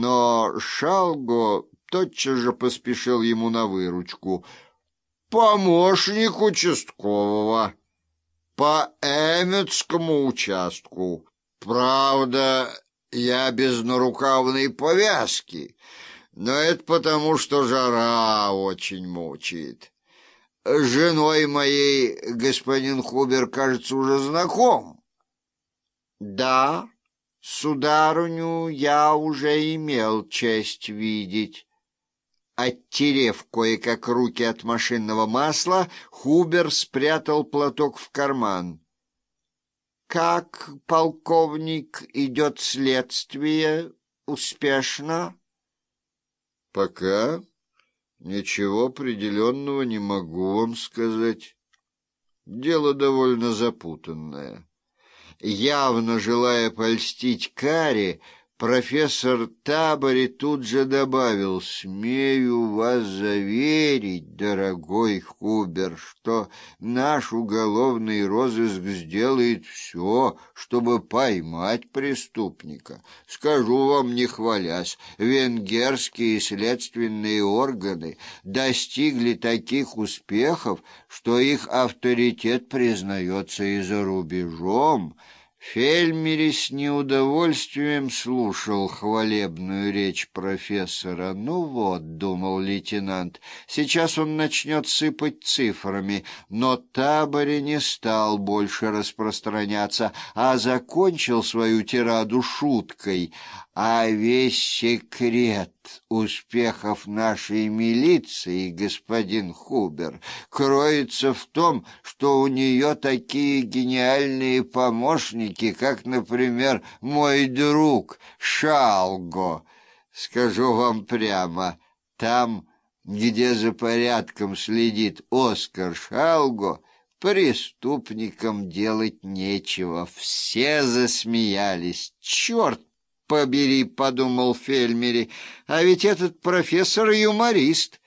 но Шалго тотчас же поспешил ему на выручку. «Помощник участкового по Эмметскому участку. Правда, я без нарукавной повязки, но это потому, что жара очень мучает. Женой моей господин Хубер, кажется, уже знаком». «Да, сударыню я уже имел честь видеть». Оттерев кое-как руки от машинного масла, Хубер спрятал платок в карман. «Как, полковник, идет следствие? Успешно?» «Пока ничего определенного не могу вам сказать. Дело довольно запутанное». Явно желая польстить Каре, Профессор Табори тут же добавил, «Смею вас заверить, дорогой Хубер, что наш уголовный розыск сделает все, чтобы поймать преступника. Скажу вам, не хвалясь, венгерские следственные органы достигли таких успехов, что их авторитет признается и за рубежом». Фельмери с неудовольствием слушал хвалебную речь профессора. «Ну вот», — думал лейтенант, — «сейчас он начнет сыпать цифрами». Но Табори не стал больше распространяться, а закончил свою тираду шуткой — а весь секрет успехов нашей милиции, господин Хубер, кроется в том, что у нее такие гениальные помощники, как, например, мой друг Шалго. Скажу вам прямо, там, где за порядком следит Оскар Шалго, преступникам делать нечего. Все засмеялись. Черт побери, — подумал Фельмери, — а ведь этот профессор юморист.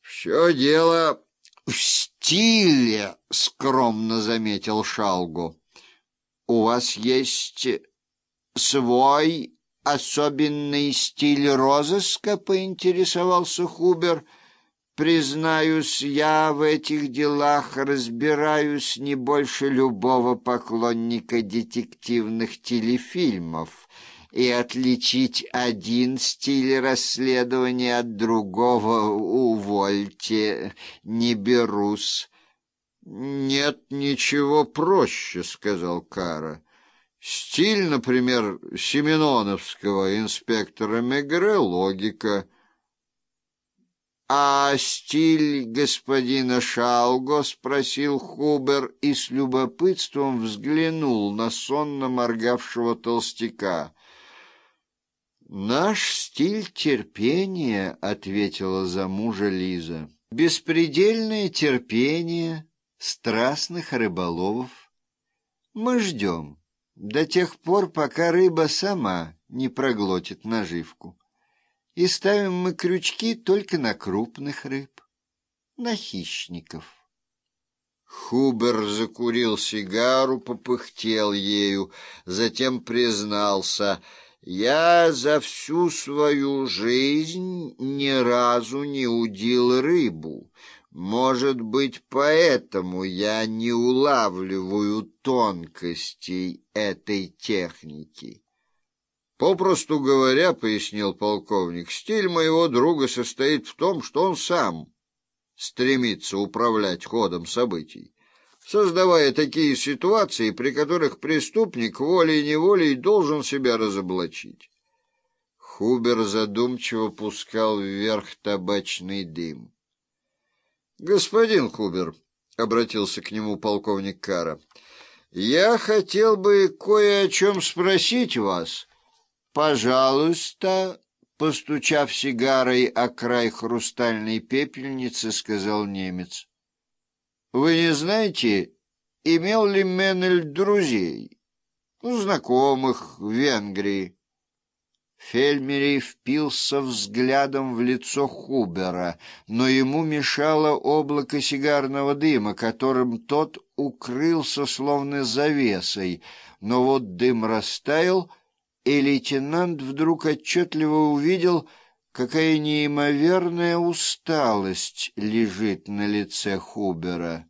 Все дело в стиле, — скромно заметил Шалгу. У вас есть свой особенный стиль розыска, — поинтересовался Хубер. Признаюсь, я в этих делах разбираюсь не больше любого поклонника детективных телефильмов, и отличить один стиль расследования от другого, увольте, не берусь. «Нет ничего проще», — сказал Кара. «Стиль, например, семеноновского инспектора Мегре — логика». «А стиль господина Шалго?» — спросил Хубер и с любопытством взглянул на сонно моргавшего толстяка. «Наш стиль терпения», — ответила за мужа Лиза. «Беспредельное терпение страстных рыболовов. Мы ждем до тех пор, пока рыба сама не проглотит наживку» и ставим мы крючки только на крупных рыб, на хищников. Хубер закурил сигару, попыхтел ею, затем признался, «Я за всю свою жизнь ни разу не удил рыбу. Может быть, поэтому я не улавливаю тонкостей этой техники». Попросту говоря, — пояснил полковник, — стиль моего друга состоит в том, что он сам стремится управлять ходом событий, создавая такие ситуации, при которых преступник волей-неволей должен себя разоблачить. Хубер задумчиво пускал вверх табачный дым. — Господин Хубер, — обратился к нему полковник Кара, — я хотел бы кое о чем спросить вас, — «Пожалуйста», — постучав сигарой о край хрустальной пепельницы, сказал немец. «Вы не знаете, имел ли Меннель друзей, ну, знакомых в Венгрии?» Фельмерей впился взглядом в лицо Хубера, но ему мешало облако сигарного дыма, которым тот укрылся словно завесой. Но вот дым растаял — и лейтенант вдруг отчетливо увидел, какая неимоверная усталость лежит на лице Хубера.